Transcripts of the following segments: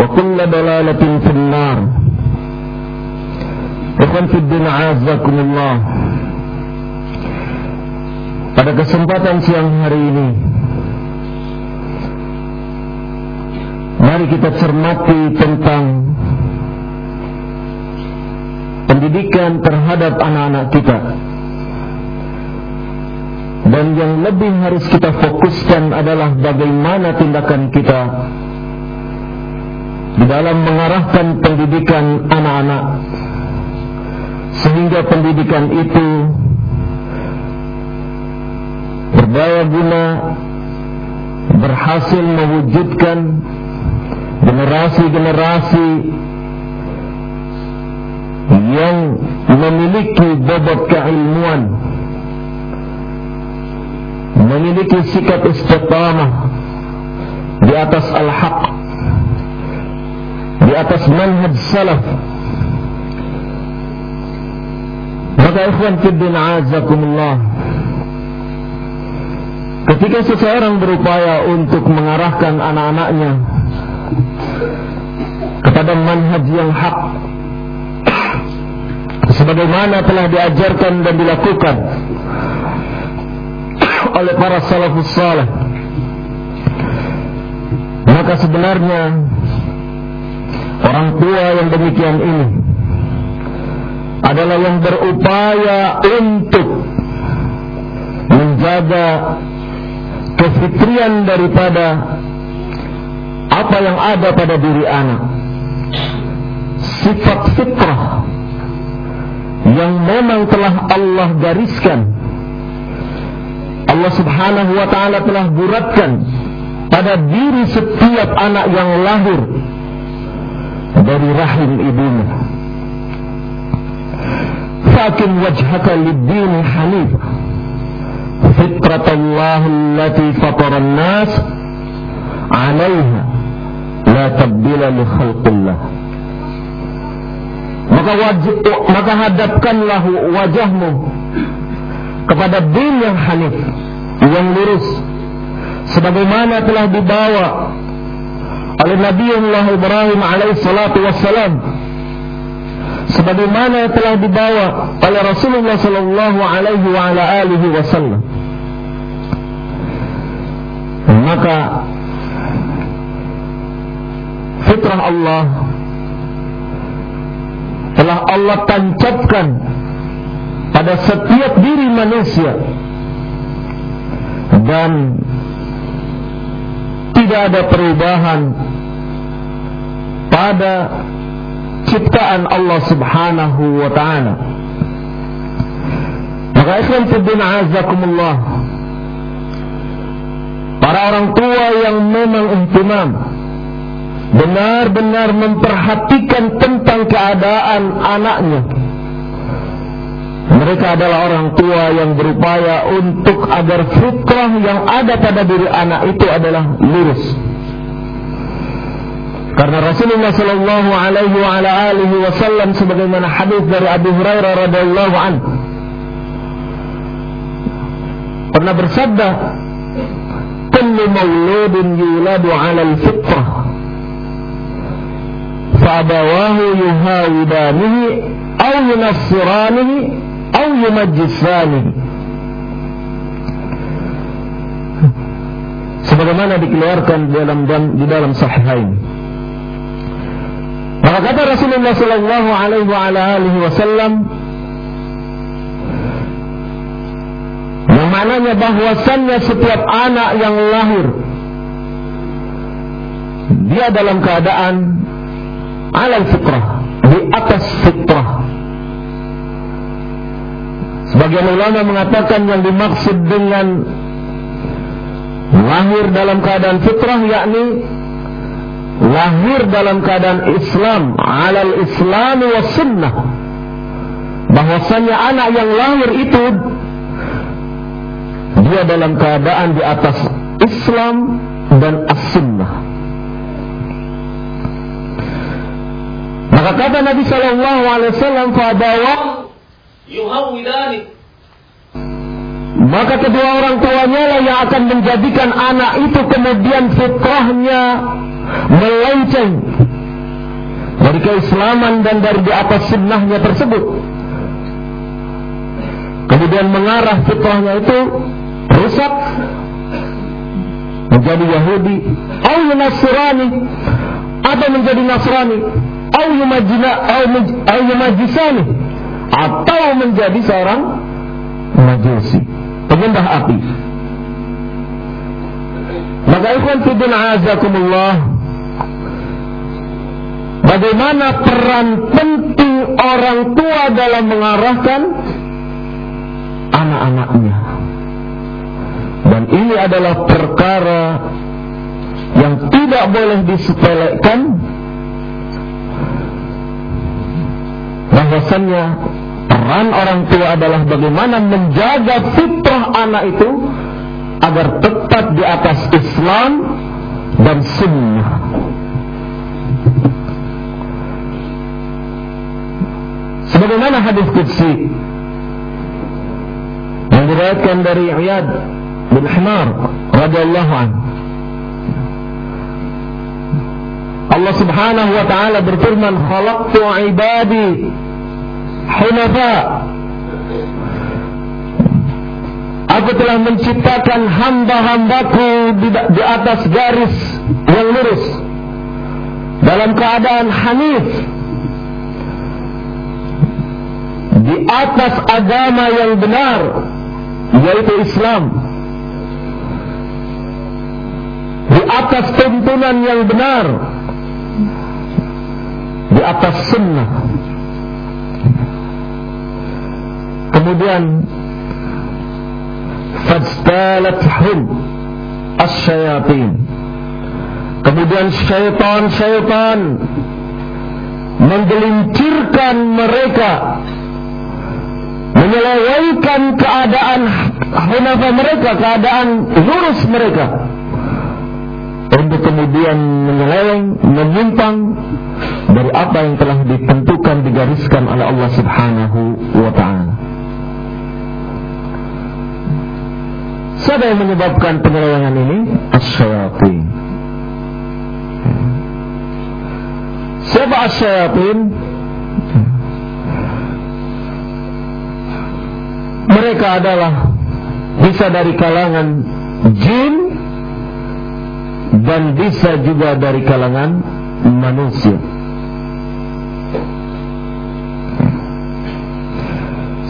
وكل ضلالة في النار Ikhwan Fiddin Azakumullah Pada kesempatan siang hari ini Mari kita cermati tentang Pendidikan terhadap anak-anak kita Dan yang lebih harus kita fokuskan adalah Bagaimana tindakan kita di dalam mengarahkan pendidikan anak-anak. Sehingga pendidikan itu berdaya guna berhasil mewujudkan generasi-generasi yang memiliki bobot keilmuan memiliki sikap istiqamah di atas al-haq di atas manhaj salaf. Maka ikhwan fiddin azakumullah Ketika seseorang berupaya untuk mengarahkan anak-anaknya Kepada manhaj yang hak Sebagaimana telah diajarkan dan dilakukan Oleh para salafus salih Maka sebenarnya Orang tua yang demikian ini adalah yang berupaya untuk menjaga kefitrian daripada apa yang ada pada diri anak. Sifat fitrah yang memang telah Allah gariskan. Allah subhanahu wa ta'ala telah buratkan pada diri setiap anak yang lahir dari rahim ibumu. fakin wajhaka lid-din hanif. Fitratallah allati fatara an-nas 'alayha la tabdila li khalqillah. Maka wajib maka hadapkanlah wajahmu kepada din yang hanif yang lurus. Sebagaimana telah dibawa oleh Nabi Allah Ibrahim alaihi salatu wassalam. Sebagaimana telah dibawa oleh Rasulullah sallallahu alaihi wa ala alihi wasallam. Maka fitrah Allah telah Allah tancapkan pada setiap diri manusia. Dan tidak ada perubahan pada ciptaan Allah Subhanahu wa taala Maka ikhwan fiddin azakumullah. Para orang tua yang memang ihtimam benar-benar memperhatikan tentang keadaan anaknya. Mereka adalah orang tua yang berupaya untuk agar fitrah yang ada pada diri anak itu adalah lurus. Karena Rasulullah Shallallahu Alaihi wa ala alihi Wasallam sebagaimana hadis dari Abu Hurairah radhiallahu an pernah bersabda, "Kullu mauludin yuladu 'ala al-fitrah." فأبواه يهاودانه أو ينصرانه أو يمجسانه sebagaimana dikeluarkan di dalam di dalam sahihain maka kata Rasulullah sallallahu alaihi wasallam yang maknanya bahwasannya setiap anak yang lahir dia dalam keadaan alal fitrah di atas fitrah sebagian ulama mengatakan yang dimaksud dengan lahir dalam keadaan fitrah yakni lahir dalam keadaan Islam alal Islam wa sunnah bahwasanya anak yang lahir itu dia dalam keadaan di atas Islam dan as-sunnah Maka kata Nabi Shallallahu Alaihi Wasallam, "Fadawa yuhawidani." Maka kedua orang tuanya lah yang akan menjadikan anak itu kemudian fitrahnya melenceng dari keislaman dan dari di atas sunnahnya tersebut. Kemudian mengarah fitrahnya itu rusak menjadi Yahudi atau Nasrani atau menjadi Nasrani au yumajina au yumajisani atau menjadi seorang majusi penyembah api. Maka ikhwan fidin azakumullah bagaimana peran penting orang tua dalam mengarahkan anak-anaknya? Dan ini adalah perkara yang tidak boleh disepelekan. Bahwasannya peran orang tua adalah bagaimana menjaga fitrah anak itu agar tetap di atas Islam dan sunnah. Sebagaimana hadis qudsi yang diriwayatkan dari Iyad bin Himar radhiyallahu anhu Allah Subhanahu wa taala berfirman khalaqtu ibadi hunafa Aku telah menciptakan hamba-hambaku di, di atas garis yang lurus. Dalam keadaan hanif. Di atas agama yang benar yaitu Islam. Di atas tuntunan yang benar di atas sunnah kemudian fajtalathum asyayatin. Kemudian syaitan-syaitan menggelincirkan mereka menyelewengkan keadaan hunafa mereka keadaan lurus mereka. Untuk kemudian menyeleweng menyimpang dari apa yang telah ditentukan digariskan oleh Allah Subhanahu wa taala Siapa yang menyebabkan penyelewengan ini? Asyayatin. Siapa asyayatin? Mereka adalah bisa dari kalangan jin dan bisa juga dari kalangan manusia.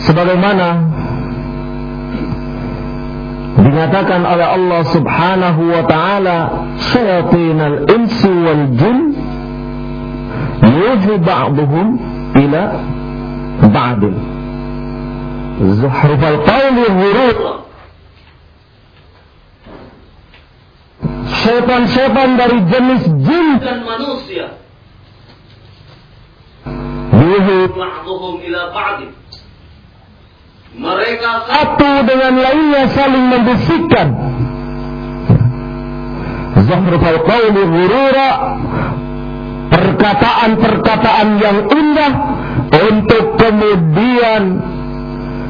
Sebagaimana dinyatakan oleh Allah Subhanahu wa taala syayatin al-insi wal jin yuhi ba'dhum ila ba'd Zuhrufal qawli ghurur. Setan-setan dari jenis jin dan manusia. Yuhi ba'duhum ila ba'di. Mereka satu dengan lainnya saling membisikkan. Zuhrufal qawli ghurura perkataan-perkataan yang indah untuk kemudian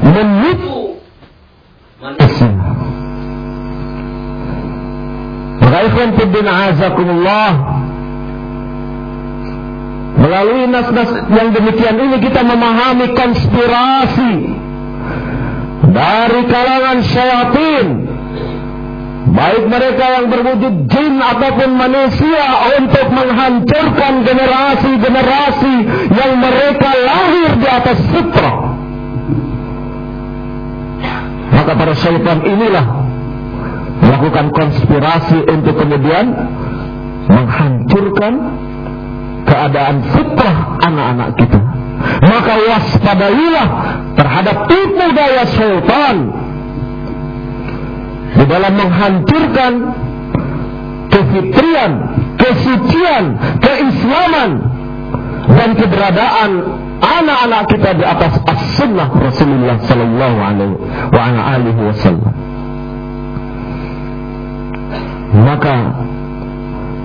menipu manusia. Maka ikhwan fiddin azakumullah Melalui nas-nas yang demikian ini kita memahami konspirasi dari kalangan syaitan baik mereka yang berwujud jin ataupun manusia untuk menghancurkan generasi-generasi yang mereka lahir di atas fitrah maka para syaitan inilah melakukan konspirasi untuk kemudian menghancurkan keadaan fitrah anak-anak kita. Maka waspadailah terhadap tipu daya syaitan di dalam menghancurkan kefitrian, kesucian, keislaman dan keberadaan anak-anak kita di atas as-sunnah Rasulullah sallallahu alaihi wasallam. Maka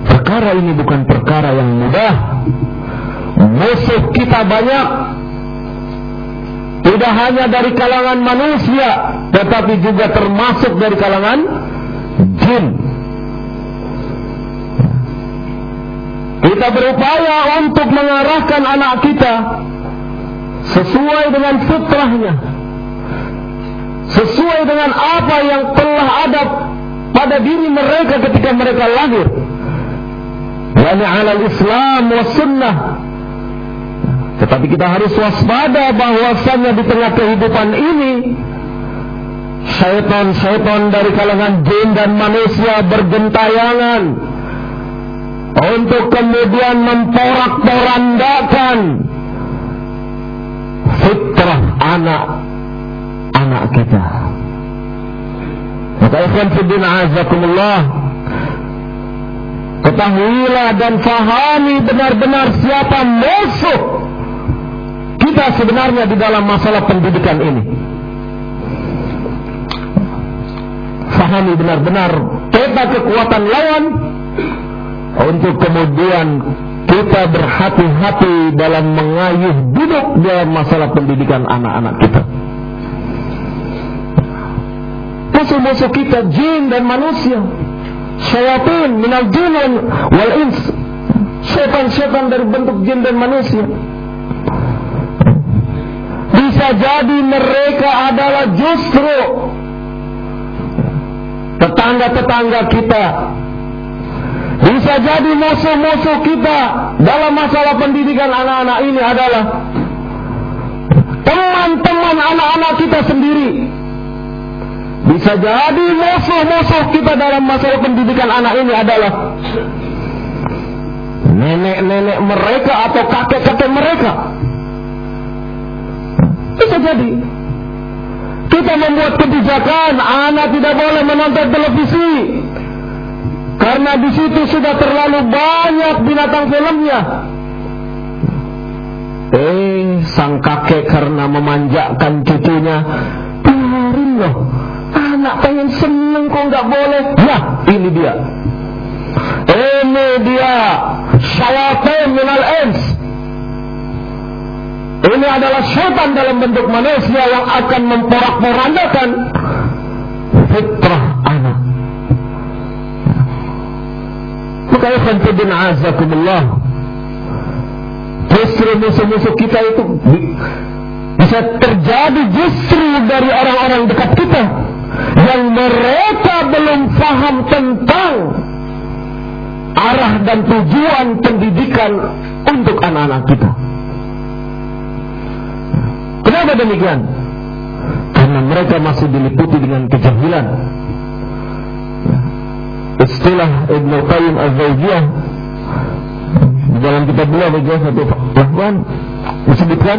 perkara ini bukan perkara yang mudah. Musuh kita banyak. Tidak hanya dari kalangan manusia, tetapi juga termasuk dari kalangan jin. Kita berupaya untuk mengarahkan anak kita sesuai dengan fitrahnya. Sesuai dengan apa yang telah ada pada diri mereka ketika mereka lahir. Yani ala Islam wa sunnah. Tetapi kita harus waspada bahwasannya di tengah kehidupan ini syaitan-syaitan dari kalangan jin dan manusia bergentayangan untuk kemudian memporak-porandakan fitrah anak anak kita. Maka ikhwan fiddin azakumullah Ketahuilah dan fahami benar-benar siapa musuh kita sebenarnya di dalam masalah pendidikan ini. Fahami benar-benar peta kekuatan lawan untuk kemudian kita berhati-hati dalam mengayuh duduk dalam masalah pendidikan anak-anak kita. musuh-musuh kita jin dan manusia syaitan minal jin wal ins setan-setan dari bentuk jin dan manusia bisa jadi mereka adalah justru tetangga-tetangga kita bisa jadi musuh-musuh kita dalam masalah pendidikan anak-anak ini adalah teman-teman anak-anak kita sendiri bisa jadi musuh-musuh kita dalam masalah pendidikan anak ini adalah nenek-nenek mereka atau kakek-kakek mereka. Bisa jadi. Kita membuat kebijakan anak tidak boleh menonton televisi. Karena di situ sudah terlalu banyak binatang filmnya. Eh, sang kakek karena memanjakan cucunya, biarin loh Anak pengen seneng kok nggak boleh. Ya, ini dia. Ini dia. Syaitan minal ins. Ini adalah syaitan dalam bentuk manusia yang akan memporak-porandakan fitrah anak. Maka ikhwan fidin azakumullah. Justru musuh-musuh kita itu bisa terjadi justru dari orang-orang dekat kita yang mereka belum paham tentang arah dan tujuan pendidikan untuk anak-anak kita. Kenapa demikian? Karena mereka masih diliputi dengan kejahilan. Istilah Ibn Qayyim Az-Zawjiyah dalam kitab beliau bagi satu bahkan disebutkan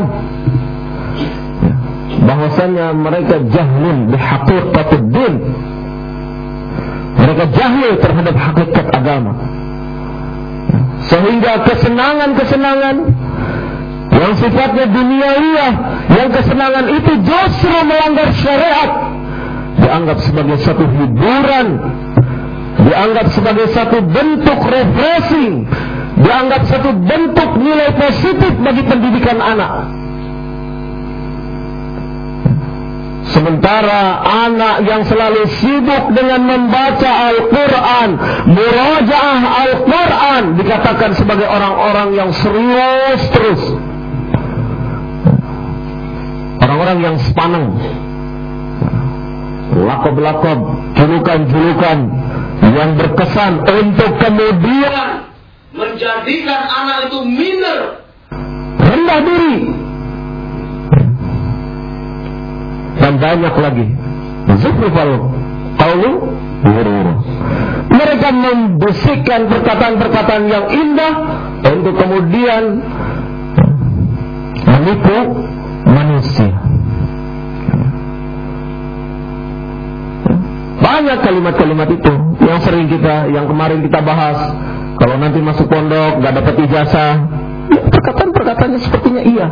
bahwa bahwasanya mereka jahlun bihaqiqatid din. Mereka jahil terhadap hakikat agama. Sehingga kesenangan-kesenangan yang sifatnya duniawiyah, yang kesenangan itu justru melanggar syariat, dianggap sebagai satu hiburan, dianggap sebagai satu bentuk refreshing, dianggap satu bentuk nilai positif bagi pendidikan anak. Sementara anak yang selalu sibuk dengan membaca Al-Quran, murajaah Al-Quran, dikatakan sebagai orang-orang yang serius terus. Orang-orang yang sepaneng. Lakob-lakob, julukan-julukan yang berkesan untuk kemudian menjadikan anak itu minder, rendah diri, dan banyak lagi. Zuhrufal qawlu Mereka membisikkan perkataan-perkataan yang indah untuk kemudian menipu manusia. Banyak kalimat-kalimat itu yang sering kita, yang kemarin kita bahas. Kalau nanti masuk pondok, gak dapat ijazah, ya, perkataan-perkataannya sepertinya iya.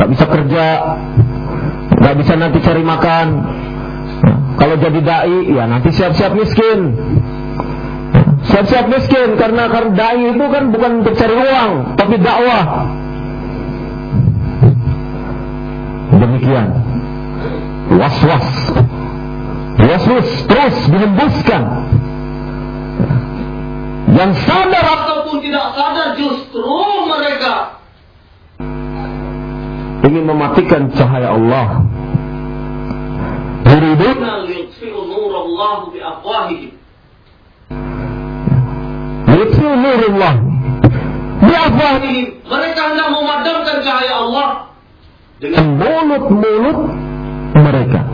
Gak bisa kerja, gak bisa nanti cari makan. Kalau jadi dai, ya nanti siap-siap miskin. Siap-siap miskin karena karena dai itu kan bukan untuk cari uang, tapi dakwah. Demikian. Was-was. Was-was terus dihembuskan. Yang sadar ataupun tidak sadar justru mereka ingin mematikan cahaya Allah. Yuriduna liyutfi'u nurullah. Mereka hendak memadamkan cahaya Allah dengan mulut-mulut mereka.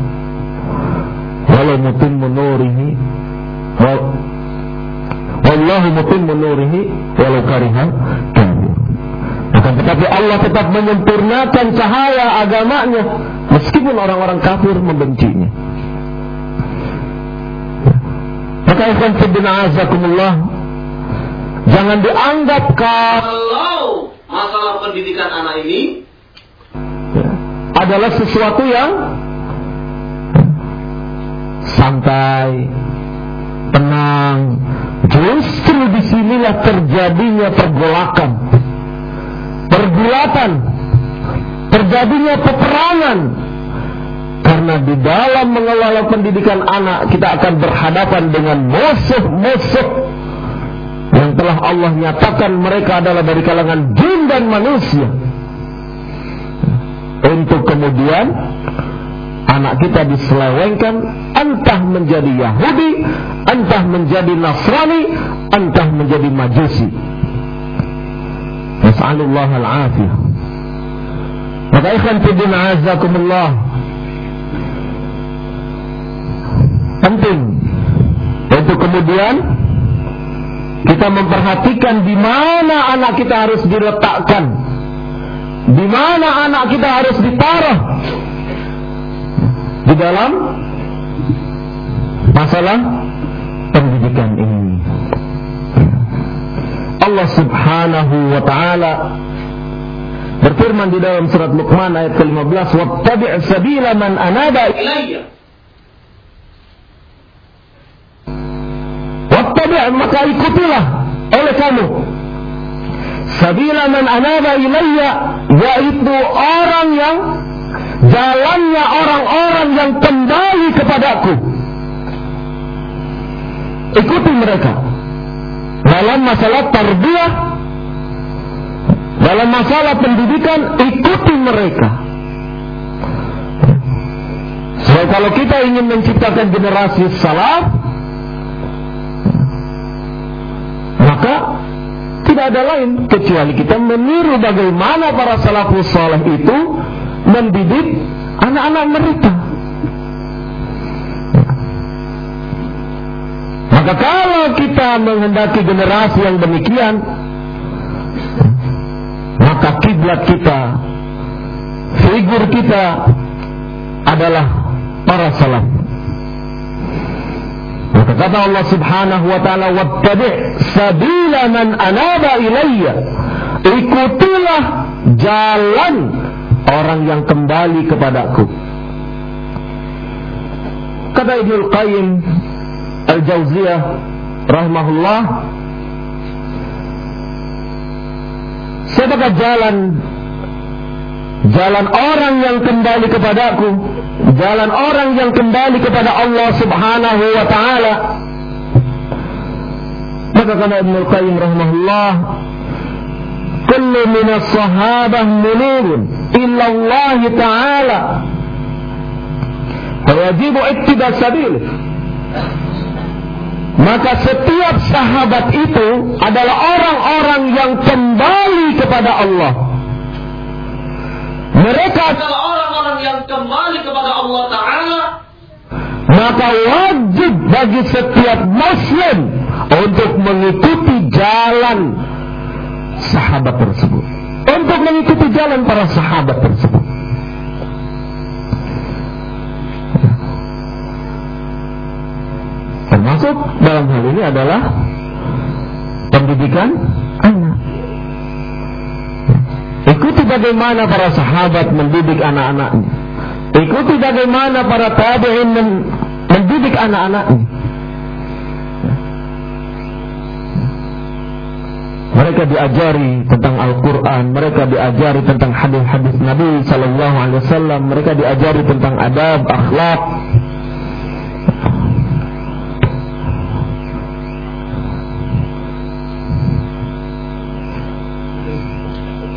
Walau mutimmu nurihi Wallahu mutimmu nurihi walau karihal akan tetapi Allah tetap menyempurnakan cahaya agamanya meskipun orang-orang kafir membencinya. Maka ikhwan fiddin azakumullah Jangan dianggap kalau masalah pendidikan anak ini adalah sesuatu yang santai, tenang. Justru di sinilah terjadinya pergolakan pergulatan, terjadinya peperangan. Karena di dalam mengelola pendidikan anak kita akan berhadapan dengan musuh-musuh yang telah Allah nyatakan mereka adalah dari kalangan jin dan manusia. Untuk kemudian anak kita diselewengkan entah menjadi Yahudi, entah menjadi Nasrani, entah menjadi Majusi. Nas'alullah al-afiyah. Maka ikhwan fiddin azakumullah. Penting untuk kemudian kita memperhatikan di mana anak kita harus diletakkan. Di mana anak kita harus ditaruh di dalam masalah pendidikan ini. Allah Subhanahu wa taala berfirman di dalam surat Luqman ayat ke-15 wattabi' sabila man anaba ilayya wattabi' maka ikutilah oleh kamu sabila man anaba ilayya yaitu orang yang jalannya orang-orang yang kembali kepadaku. Ikuti mereka. Dalam masalah tarbiyah dalam masalah pendidikan ikuti mereka. So kalau kita ingin menciptakan generasi salaf maka tidak ada lain kecuali kita meniru bagaimana para salafus saleh itu mendidik anak-anak mereka Maka kalau kita menghendaki generasi yang demikian, maka kiblat kita figur kita adalah para salaf. Maka kata Allah Subhanahu wa taala wattabi' sabila man anaba ilayya. Ikutilah jalan orang yang kembali kepadaku. Kata Ibnu Qayyim Al-Jauziyah rahimahullah Siapakah jalan? Jalan orang yang kembali kepadaku Jalan orang yang kembali kepada Allah subhanahu wa ta'ala. Maka kata Ibn Al-Qayyim rahimahullah Kullu minas sahabah munurun Illa Allah ta'ala Fayajibu ittibah sabil maka setiap sahabat itu adalah orang-orang yang kembali kepada Allah. Mereka adalah orang-orang yang kembali kepada Allah Ta'ala. Maka wajib bagi setiap muslim untuk mengikuti jalan sahabat tersebut. Untuk mengikuti jalan para sahabat tersebut. Termasuk dalam hal ini adalah pendidikan anak. Ikuti bagaimana para sahabat mendidik anak-anaknya. Ikuti bagaimana para tabi'in mendidik anak-anaknya. Mereka diajari tentang Al-Quran, mereka diajari tentang hadis-hadis Nabi Sallallahu Alaihi Wasallam, mereka diajari tentang adab, akhlak,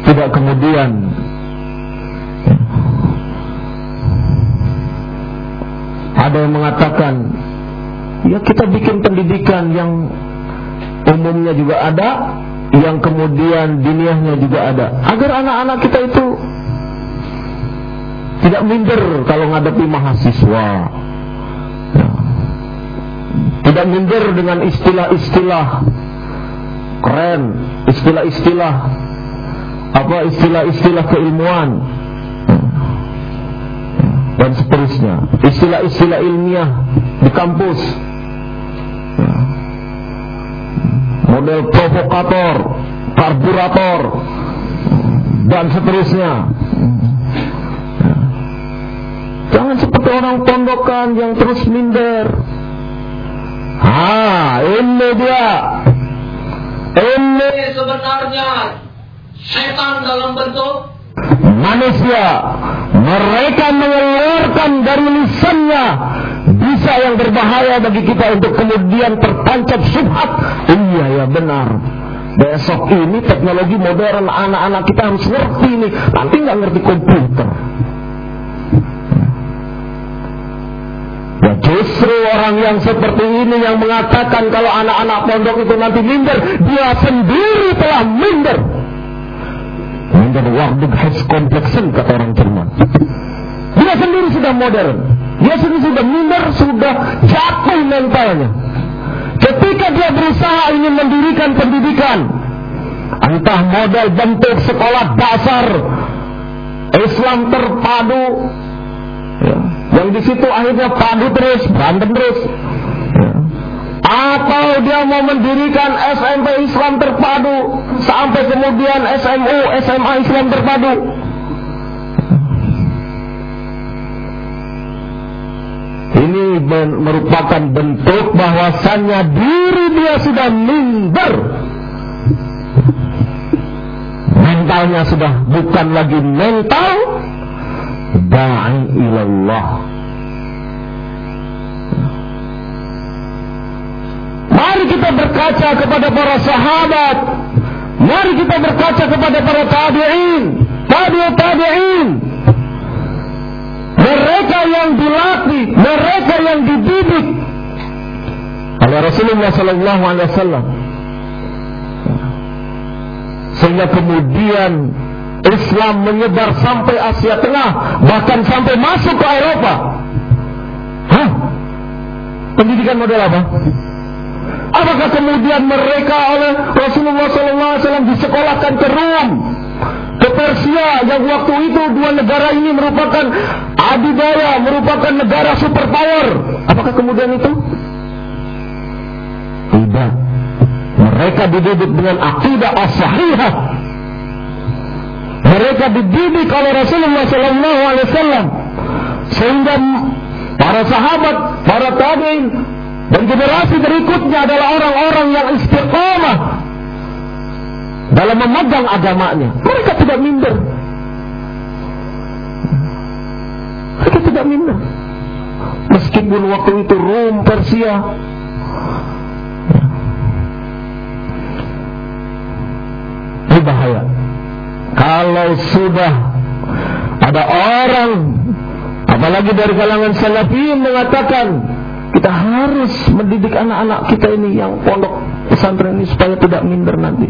tidak kemudian ada yang mengatakan ya kita bikin pendidikan yang umumnya juga ada yang kemudian diniahnya juga ada. Agar anak-anak kita itu tidak minder kalau menghadapi mahasiswa. Ya. tidak minder dengan istilah-istilah keren istilah-istilah apa istilah-istilah keilmuan dan seterusnya. Istilah-istilah ilmiah di kampus model provokator karburator dan seterusnya. Jangan seperti orang pondokan yang terus minder. Ha ini dia. Ini sebenarnya setan dalam bentuk manusia. Mereka mengeluarkan dari lisannya bisa yang berbahaya bagi kita untuk kemudian tertancap subhat iya ya benar. Besok ini teknologi modern anak-anak kita harus ngerti ini nanti nggak ngerti komputer. Ya justru orang yang seperti ini yang mengatakan kalau anak-anak pondok itu nanti minder, dia sendiri telah minder. Menjadi Wardug Kompleksen kata orang Jerman. Dia sendiri sudah modern. Dia sendiri sudah minder, sudah jatuh mentalnya. Ketika dia berusaha ingin mendirikan pendidikan, entah model bentuk sekolah dasar Islam terpadu, ya, yang di situ akhirnya padu terus, berantem terus, atau dia mau mendirikan SMP Islam terpadu sampai kemudian SMU, SMA Islam terpadu. Ini merupakan bentuk bahwasannya diri dia sudah minder. Mentalnya sudah bukan lagi mental da'i ilallah. Mari kita berkaca kepada para sahabat. Mari kita berkaca kepada para tabi'in. Tabi'ut tabi'in. Mereka yang dilatih, mereka yang dididik oleh Rasulullah sallallahu alaihi wasallam. Sehingga kemudian Islam menyebar sampai Asia Tengah, bahkan sampai masuk ke Eropa. Hah? Pendidikan model apa? Apakah kemudian mereka oleh Rasulullah SAW disekolahkan ke Rom, ke Persia yang waktu itu dua negara ini merupakan adidaya, merupakan negara superpower. Apakah kemudian itu? Tidak. Mereka dididik dengan akidah as-sahihah. Mereka dididik oleh Rasulullah sallallahu alaihi wasallam sehingga para sahabat, para tabi'in dan generasi berikutnya adalah orang-orang yang istiqamah dalam memegang agamanya. Mereka tidak minder. Mereka tidak minder. Meskipun waktu itu Rom, Persia, ini bahaya. Kalau sudah ada orang, apalagi dari kalangan salafiyin mengatakan kita harus mendidik anak-anak kita ini yang pondok pesantren ini supaya tidak minder nanti.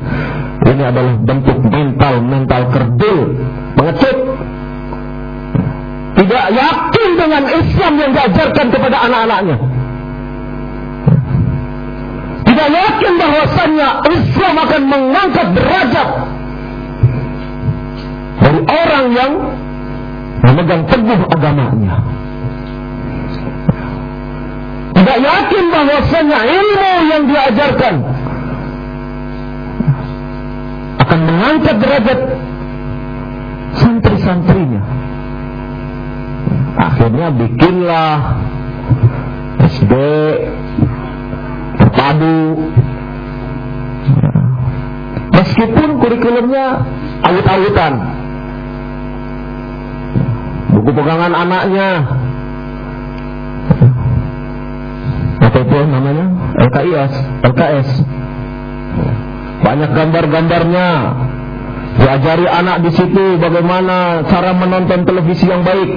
Ini adalah bentuk mental mental kerdil, mengecut. Tidak yakin dengan Islam yang diajarkan kepada anak-anaknya. Tidak yakin bahwasannya Islam akan mengangkat derajat dari orang yang memegang teguh agamanya. Tidak yakin bahwasanya ilmu yang diajarkan akan mengangkat derajat santri-santrinya. Akhirnya bikinlah SD terpadu. Meskipun kurikulumnya awut-awutan. Buku pegangan anaknya. Apa itu namanya? LKIS, LKS. Banyak gambar-gambarnya. Diajari anak di situ bagaimana cara menonton televisi yang baik.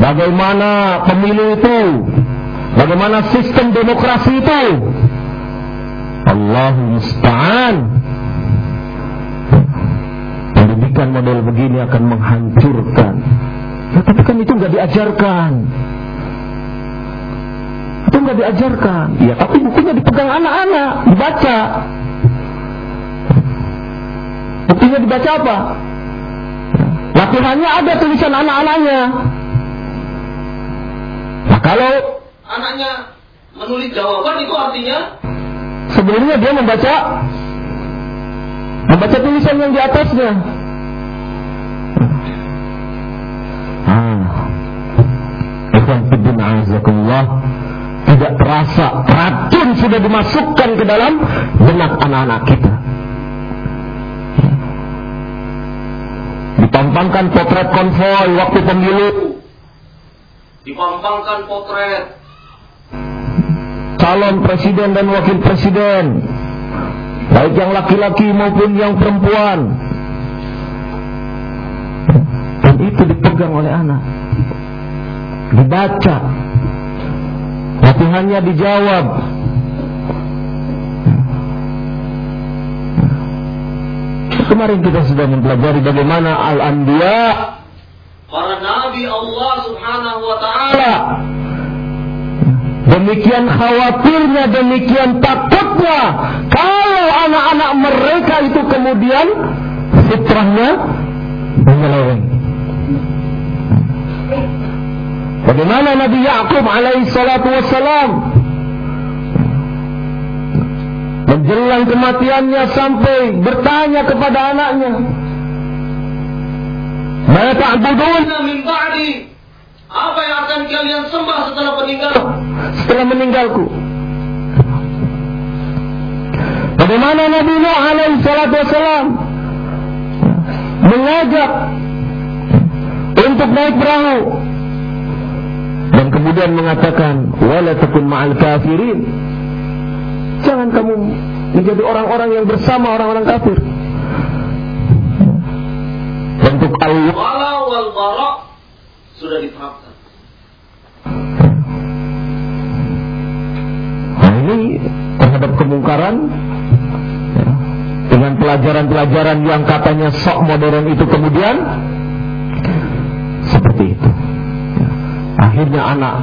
Bagaimana pemilu itu? Bagaimana sistem demokrasi itu? Allah musta'an. Pendidikan model begini akan menghancurkan. Ya, tapi kan itu nggak diajarkan nggak diajarkan. Ya, tapi bukunya dipegang anak-anak, dibaca. Buktinya dibaca apa? Latihannya ada tulisan anak-anaknya. Nah, kalau anaknya menulis jawaban itu artinya sebelumnya dia membaca membaca tulisan yang di atasnya. Ah. Ikhwan Fiddin Azakullah tidak terasa racun sudah dimasukkan ke dalam benak anak-anak kita. Dipampangkan potret konvoy waktu pemilu. Dipampangkan potret calon presiden dan wakil presiden, baik yang laki-laki maupun yang perempuan. Dan itu dipegang oleh anak, dibaca, Latihannya dijawab. Kemarin kita sudah mempelajari bagaimana al-anbiya para nabi Allah Subhanahu wa taala Demikian khawatirnya, demikian takutnya kalau anak-anak mereka itu kemudian fitrahnya menyeleweng. Bagaimana Nabi Yakub alaihi salatu wassalam menjelang kematiannya sampai bertanya kepada anaknya, "Ma ta'budun min ba'di?" Apa yang akan kalian sembah setelah meninggal? Setelah meninggalku. Bagaimana Nabi Nuh alaihi salatu wassalam mengajak untuk naik perahu kemudian mengatakan wala takun ma'al kafirin. Jangan kamu menjadi orang-orang yang bersama orang-orang kafir. Bentuk Allah wala wal bara sudah diterapkan. Nah ini terhadap kemungkaran ya, dengan pelajaran-pelajaran yang katanya sok modern itu kemudian seperti itu Akhirnya anak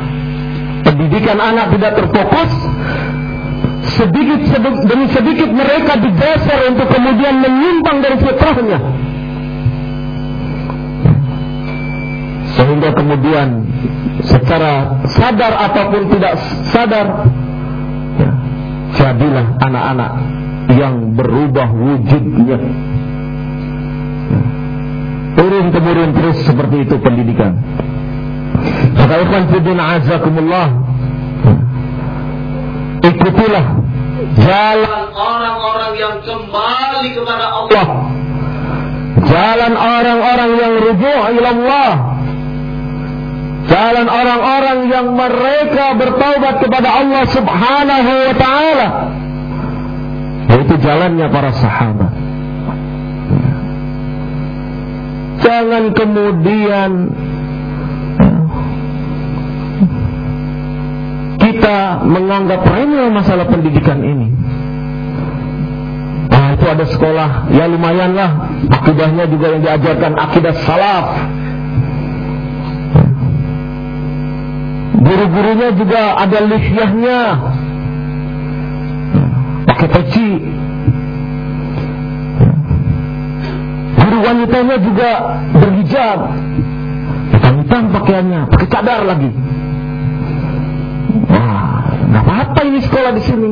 pendidikan anak tidak terfokus sedikit demi sedikit mereka digeser untuk kemudian menyimpang dari fitrahnya. Sehingga kemudian secara sadar ataupun tidak sadar ya, jadilah anak-anak yang berubah wujudnya. Ya. Turun temurun terus seperti itu pendidikan. Maka ikhwan fiddin azakumullah Ikutilah jalan orang-orang yang kembali kepada Allah. Jalan orang-orang yang rujuk Allah. Jalan orang-orang yang mereka bertaubat kepada Allah Subhanahu wa taala. Itu jalannya para sahabat. Jangan kemudian kita menganggap remeh masalah pendidikan ini. Nah, itu ada sekolah, ya lumayan lah. Akidahnya juga yang diajarkan akidah salaf. Guru-gurunya juga ada lihyahnya. Pakai peci. Guru wanitanya juga berhijab. Hitam-hitam pakaiannya, pakai cadar lagi. Wah, apa-apa ini sekolah di sini.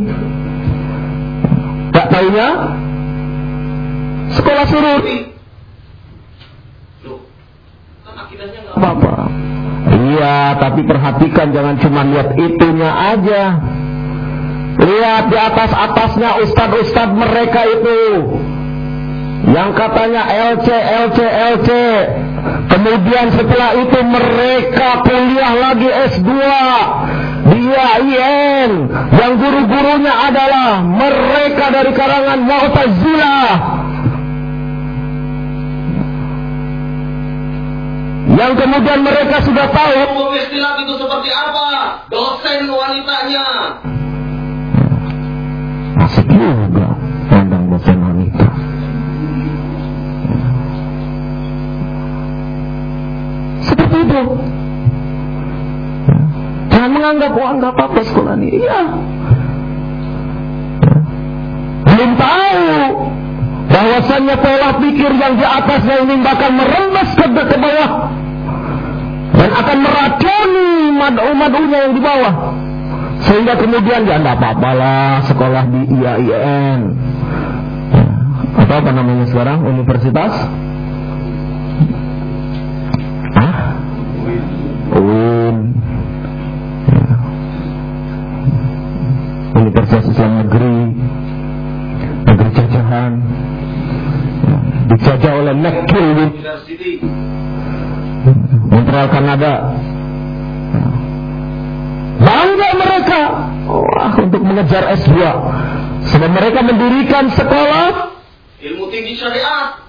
Gak tahunya sekolah suruh. Kan Apa-apa. Iya, tapi perhatikan jangan cuma lihat itunya aja. Lihat di atas atasnya ustadz-ustadz mereka itu. Yang katanya LC, LC, LC. Kemudian setelah itu mereka kuliah lagi S2 di IAIN. Yang guru-gurunya adalah mereka dari karangan Mu'tazilah. Yang kemudian mereka sudah tahu Hukum istilah itu seperti apa? Dosen wanitanya. Asik juga pandang dosen wanita. Seperti itu. Jangan menganggap wah nggak apa-apa sekolah ini. Iya. Belum tahu bahwasannya pola pikir yang di atasnya ini bakal merembes ke, ke bawah dan akan meracuni madu-madunya yang di bawah. Sehingga kemudian ya enggak apa-apalah sekolah di IAIN. Atau apa namanya sekarang? Universitas? Universitas Islam Negeri. Negeri jajahan. Dijajah oleh University. Montreal Kanada. Bangga mereka Wah, untuk mengejar S2. Sebab mereka mendirikan sekolah, Ilmu tinggi syariat.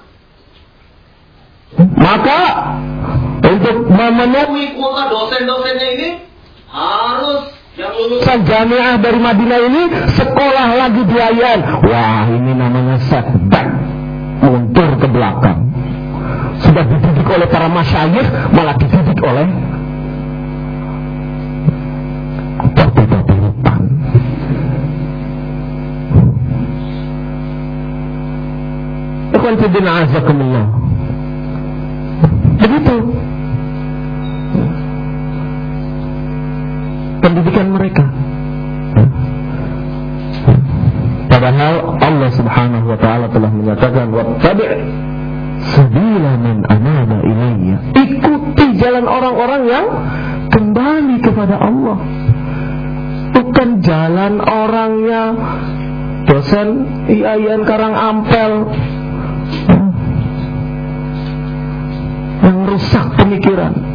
maka untuk Memenuhi kuota dosen-dosennya ini harus yang lulus lulusan jamiah dari Madinah ini sekolah lagi di Ayan. Wah, ini namanya setback. Mundur ke belakang. Sudah dididik oleh para masyayikh, malah dididik oleh babi-babi Ikhwan Fidin Azakumullah Begitu Pendidikan mereka. Padahal Allah subhanahu wa ta'ala telah menyatakan Wattabi' sabila man anaba ilayya. Ikuti jalan orang-orang yang kembali kepada Allah. Bukan jalan orangnya Dosen IAIN Karang Ampel yang rusak pemikiran.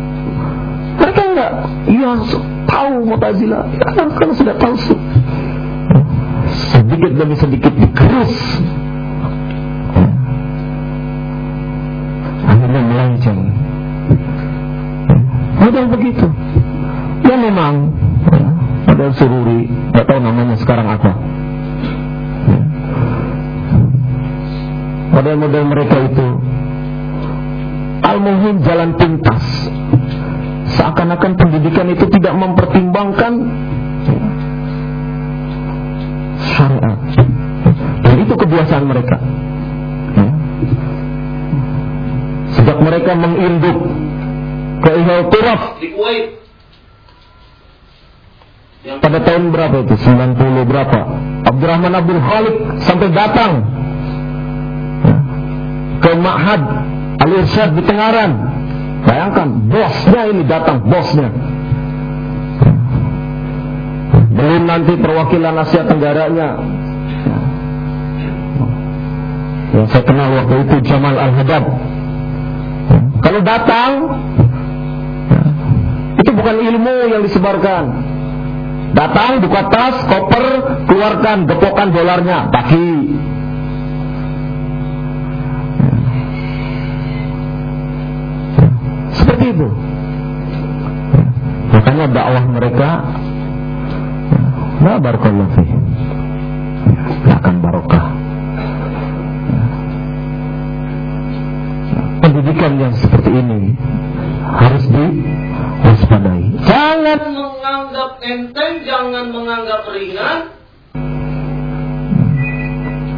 Enggak, iya tahu Mu'tazilah, ya, kan sudah tahu su- sedikit demi sedikit digerus. Akhirnya melenceng. Model begitu. Ya memang model sururi, nggak tahu namanya sekarang apa. Model-model mereka itu Al-Muhim jalan pintas Seakan-akan pendidikan itu tidak mempertimbangkan Itu kebiasaan mereka. Ya. Sejak mereka menginduk ke Ihal Turaf di Kuwait. Yang pada tahun berapa itu? 90 berapa? Abdurrahman Abdul Khalid sampai datang ya, ke Ma'had Al-Irsyad di Tengaran. Bayangkan, bosnya ini datang, bosnya. Belum nanti perwakilan Asia Tenggaranya. Yang saya kenal waktu itu Jamal Al-Hadab. Kalau datang, itu bukan ilmu yang disebarkan. Datang, buka tas, koper, keluarkan, gepokan dolarnya, bagi. Itu. Makanya dakwah mereka La barakallahu fi. Tidak akan barokah. Pendidikan yang seperti ini harus diwaspadai. Jangan menganggap enteng, jangan menganggap ringan.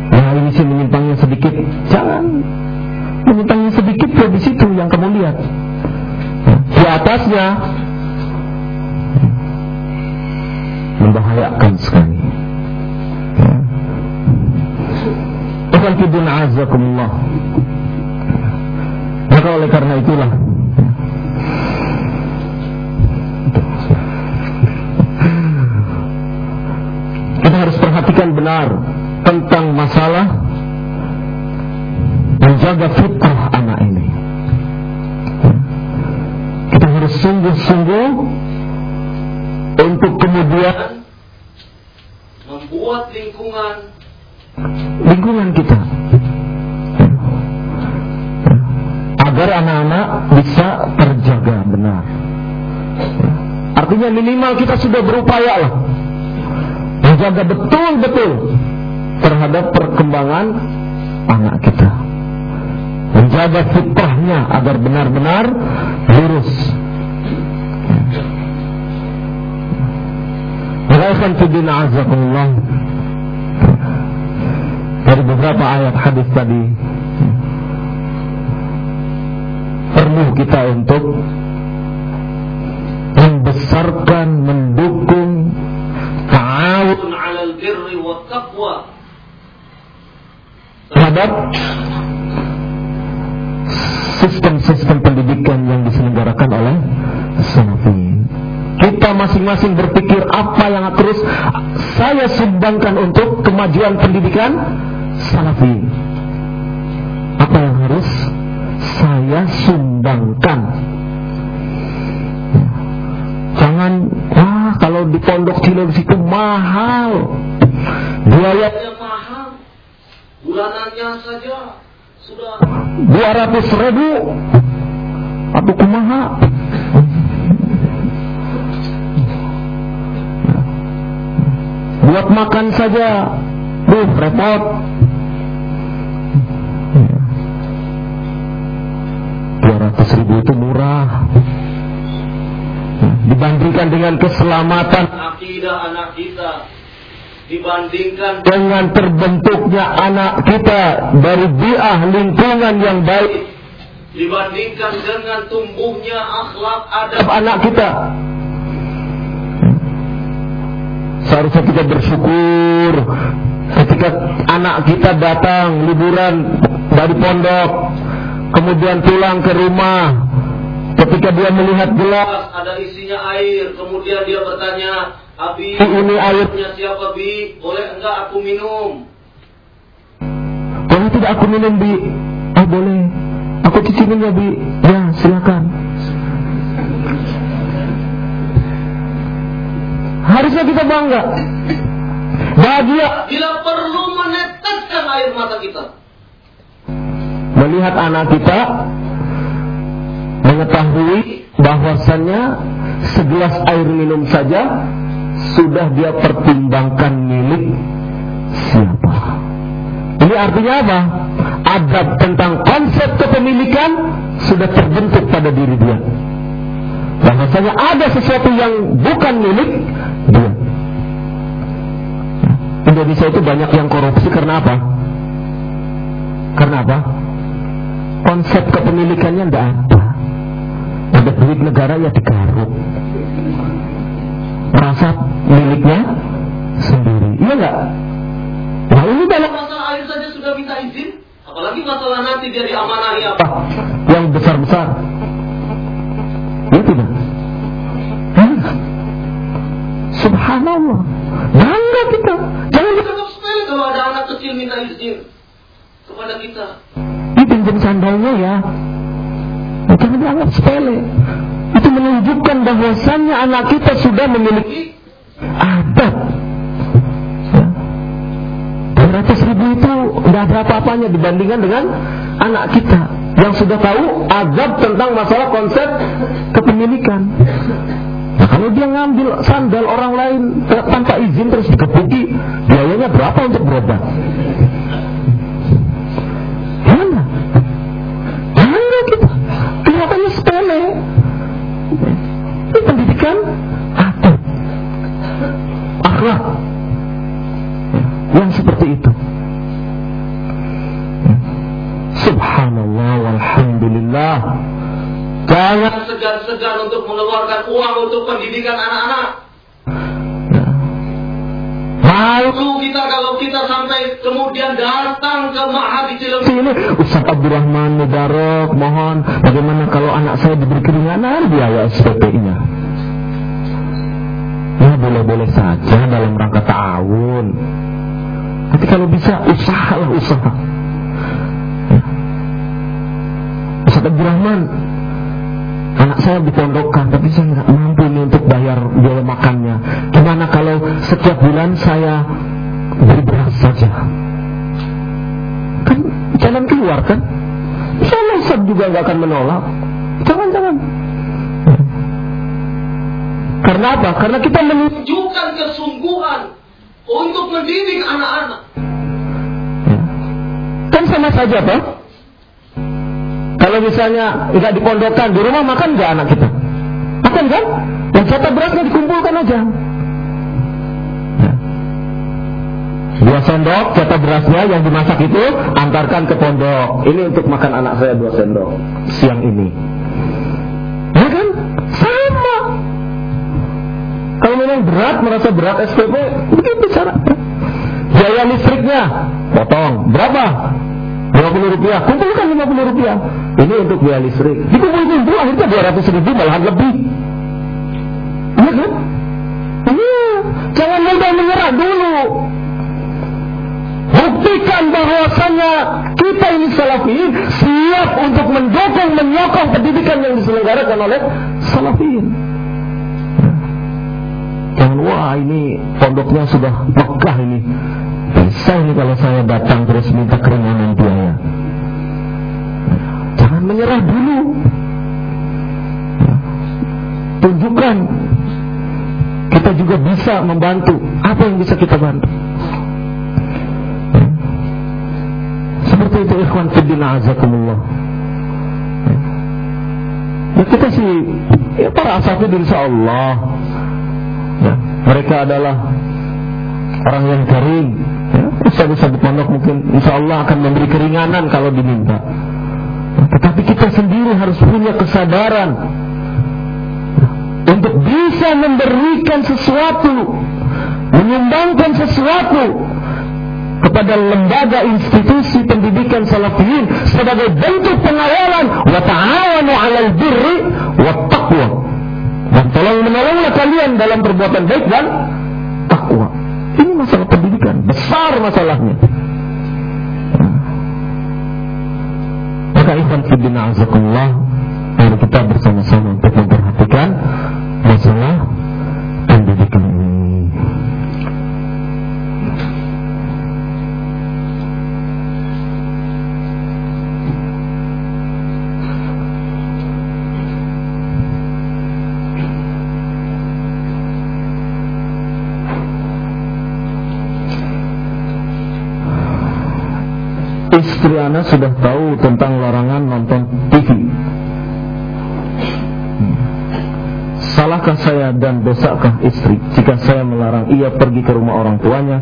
Nah ini sih menyimpangnya sedikit. Jangan menyimpangnya sedikit ya di situ yang kamu lihat. Atasnya membahayakan sekali. Bukan kibun azakumullah. Maka oleh karena itulah kita harus perhatikan benar tentang masalah menjaga fitrah anak ini. Kita harus sungguh-sungguh untuk kemudian membuat lingkungan lingkungan kita agar anak-anak bisa terjaga benar. Artinya minimal kita sudah berupaya lah menjaga betul-betul terhadap perkembangan anak kita. Menjaga fitrahnya agar benar-benar lurus. Ikhwan Fidin Azakumullah Dari beberapa ayat hadis tadi Perlu kita untuk Membesarkan, mendukung Ta'awun ala al-birri wa taqwa. terhadap sistem-sistem pendidikan yang diselenggarakan oleh Salafiyin. Kita masing-masing berpikir apa yang terus saya sumbangkan untuk kemajuan pendidikan Salafiyin. Apa yang harus saya sumbangkan? Jangan, wah kalau di pondok kilo di situ mahal. Biaya Biaya mahal. Bulanannya saja sudah 200 ribu Atau kumaha Buat makan saja. Duh repot. Dua ratus ribu itu murah. Dibandingkan dengan keselamatan. Akidah anak kita. Dibandingkan Dengan terbentuknya anak kita Dari biah lingkungan yang baik. dibandingkan dengan tumbuhnya akhlak adab. Anak kita. Seharusnya kita bersyukur ketika anak kita datang liburan dari pondok, kemudian pulang ke rumah. Ketika dia melihat gelas, ada isinya air kemudian dia bertanya Abi ini air. punya siapa Bi boleh enggak aku minum Boleh tidak aku minum bi? Ah boleh. Aku cicipin ya bi? Ya silakan. Harusnya kita bangga, bahagia bila perlu meneteskan air mata kita melihat anak kita mengetahui bahwasannya segelas air minum saja sudah dia pertimbangkan milik siapa. Ini artinya apa? Adab tentang konsep kepemilikan sudah terbentuk pada diri dia. Bahwasanya ada sesuatu yang bukan milik dia. Indonesia itu banyak yang korupsi karena apa? Karena apa? Konsep kepemilikannya tidak ada. Ada duit negara ya digaruk. Merasa miliknya sendiri. Iya enggak? Nah ini dalam Masalah air saja sudah minta izin. Apalagi masalah nanti dia diamanahi apa. apa yang besar-besar. Ya tidak. Bangga. Subhanallah. Bangga kita. Jangan kita Anggap sepele kalau ada anak kecil minta izin kepada kita. dipinjam sandalnya ya. Jangan dianggap sepele. Itu menunjukkan bahwasannya anak kita sudah memiliki adab. Ya. 200 ribu itu nggak ada apa-apanya dibandingkan dengan anak kita yang sudah tahu adab tentang masalah konsep kepemilikan. Nah, kalau dia ngambil sandal orang lain tanpa izin terus dikepuki, biayanya berapa untuk berobat? Segan-segan untuk mengeluarkan uang untuk pendidikan anak-anak. malu kita kalau kita sampai kemudian datang ke Maha di Cilegon. ini Ustaz Abdurrahman Mubarak mohon bagaimana kalau anak saya diberi keringanan biaya SPP-nya ya boleh-boleh saja dalam rangka ta'awun tapi kalau bisa usahalah usaha Ya. Ustaz Abdurrahman saya dipondokkan tapi saya nggak mampu untuk bayar biaya makannya. Gimana kalau setiap bulan saya beri beras saja? Kan jalan keluar kan? Allah Ustaz juga nggak akan menolak. Jangan-jangan. Karena apa? karena kita menunjuk Tunjukkan kesungguhan untuk mendidik anak-anak. kan sama saja Pak kalau misalnya nggak dipondokkan di rumah makan nggak anak kita? Makan kan? Yang jatah berasnya dikumpulkan aja. Dua sendok jatah berasnya yang dimasak itu antarkan ke pondok. Ini untuk makan anak saya dua sendok siang ini. Ya kan? Sama. Kalau memang berat merasa berat SPP begitu caranya biaya listriknya potong. Berapa 50 rupiah. Kumpulkan 50 rupiah. Ini untuk biaya listrik. Dikumpul-kumpul akhirnya 200 ribu malahan lebih. Iya kan? Iya. Jangan mudah menyerah dulu. Buktikan bahwasannya kita ini salafiyin siap untuk mendukung menyokong pendidikan yang diselenggarakan oleh salafiyin jangan wah ini pondoknya sudah megah ini. Bisa ini kalau saya datang terus minta keringanan menyerah dulu. Tunjukkan kita juga bisa membantu. Apa yang bisa kita bantu? Seperti itu ikhwan fiddin azakumullah. Ya kita sih ya para asafid insya Allah ya, mereka adalah orang yang kering. Ya, bisa-bisa di pondok mungkin insya Allah akan memberi keringanan kalau diminta tetapi kita sendiri harus punya kesadaran untuk bisa memberikan sesuatu menyumbangkan sesuatu kepada lembaga institusi pendidikan salafiyin sebagai bentuk pengawalan. Wa ta'awanu 'alal birri wat taqwa. Dan tolong menolonglah kalian dalam perbuatan baik dan takwa ini masalah pendidikan besar masalahnya maka ikhwan fiddin azakullah mari kita bersama-sama untuk memperhatikan masalah pendidikan ini istri Ana sudah tahu tentang larangan nonton TV. Salahkah saya dan dosakah istri jika saya melarang ia pergi ke rumah orang tuanya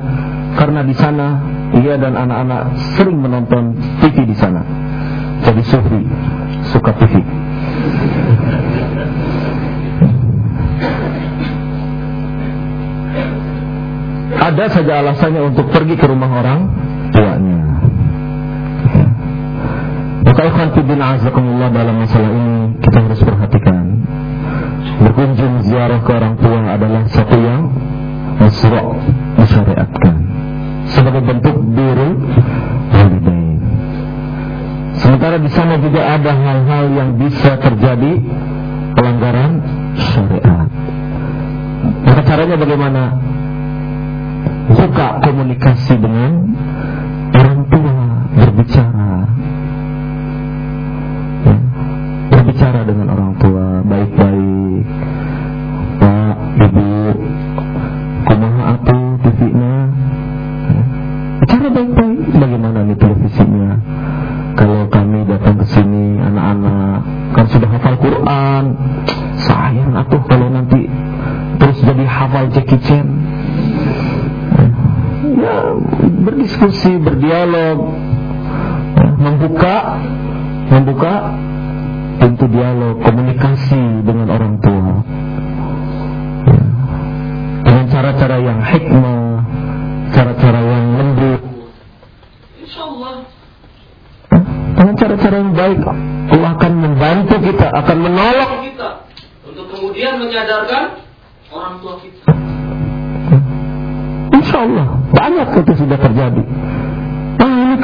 karena di sana ia dan anak-anak sering menonton TV di sana. Jadi sufi, suka TV. Ada saja alasannya untuk pergi ke rumah orang tuanya. Maka ikhwan fiddin azakumullah dalam masalah ini kita harus perhatikan. Berkunjung ziarah ke orang tua adalah satu yang masrok disyariatkan sebagai bentuk biru walidain. Sementara di sana juga ada hal-hal yang bisa terjadi pelanggaran syariat. Maka caranya bagaimana? Buka komunikasi dengan orang tua, berbicara. Baik-baik. Pak, Ibu, kumaha atuh TV-nya? Bicara baik-baik bagaimana nih televisinya. Kalau kami datang ke sini anak-anak kan sudah hafal Quran. Sayang atuh kalau nanti terus jadi hafal Jackie Chan. Ya, berdiskusi, berdialog, membuka membuka pintu dialog, komunikasi dengan orang tua. Ya, dengan cara-cara yang hikmah, cara-cara yang lembut, Insya Allah. dengan cara-cara yang baik Allah akan membantu kita, akan menolong kita untuk kemudian menyadarkan orang tua kita. Insya Allah banyak itu sudah terjadi.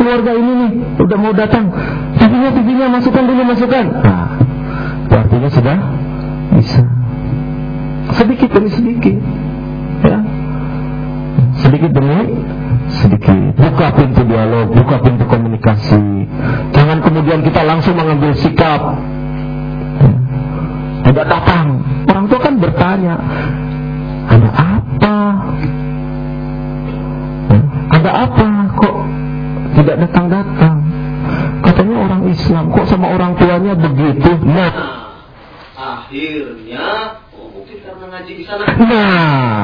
Keluarga ini nih udah mau datang. TV-nya TV-nya masukkan dulu masukkan. Nah, artinya sudah bisa. Sedikit demi sedikit, ya. Sedikit demi sedikit. Buka pintu dialog, buka pintu komunikasi. Jangan kemudian kita langsung mengambil sikap. Tidak datang. Orang tua kan bertanya, ada apa? Ada apa kok tidak datang-datang? Katanya orang Islam, kok sama orang tuanya begitu? Nah, Akhirnya, oh mungkin karena ngaji di sana. nah,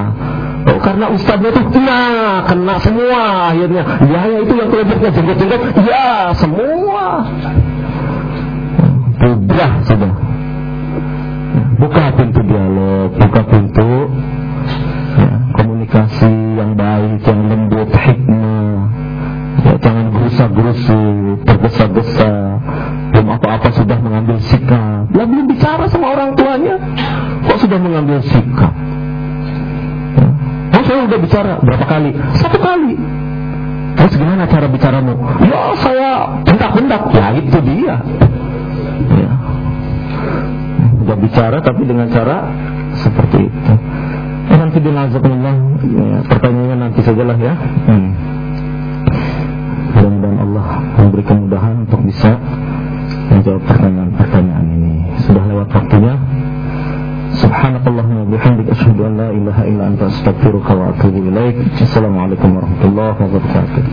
oh, karena ustadznya tuh nah, kena semua akhirnya. Ya, ya itu yang kelompoknya jenggot-jenggot, ya semua. Sudah, sudah. Buka pintu dialog, buka pintu ya, komunikasi yang baik, yang lembut, hikmah. Ya, jangan gerusa-gerusu, tergesa-gesa. Belum apa-apa sudah mengambil sikap. Lah belum bicara sama orang tuanya, kok sudah mengambil sikap? Ya. Saya udah bicara berapa kali? Satu kali. Terus gimana cara bicaramu? Ya saya bentak-bentak. Ya itu dia. Ya. Udah bicara tapi dengan cara seperti itu. Ya, nanti dinazakumullah ya, pertanyaannya nanti sajalah ya. Hmm. Allah memberi kemudahan untuk bisa menjawab pertanyaan-pertanyaan ini. Sudah lewat waktunya. Subhanakallahumma bihamdika asyhadu an la ilaha illa anta astaghfiruka wa atubu ilaik. Assalamualaikum warahmatullahi wabarakatuh.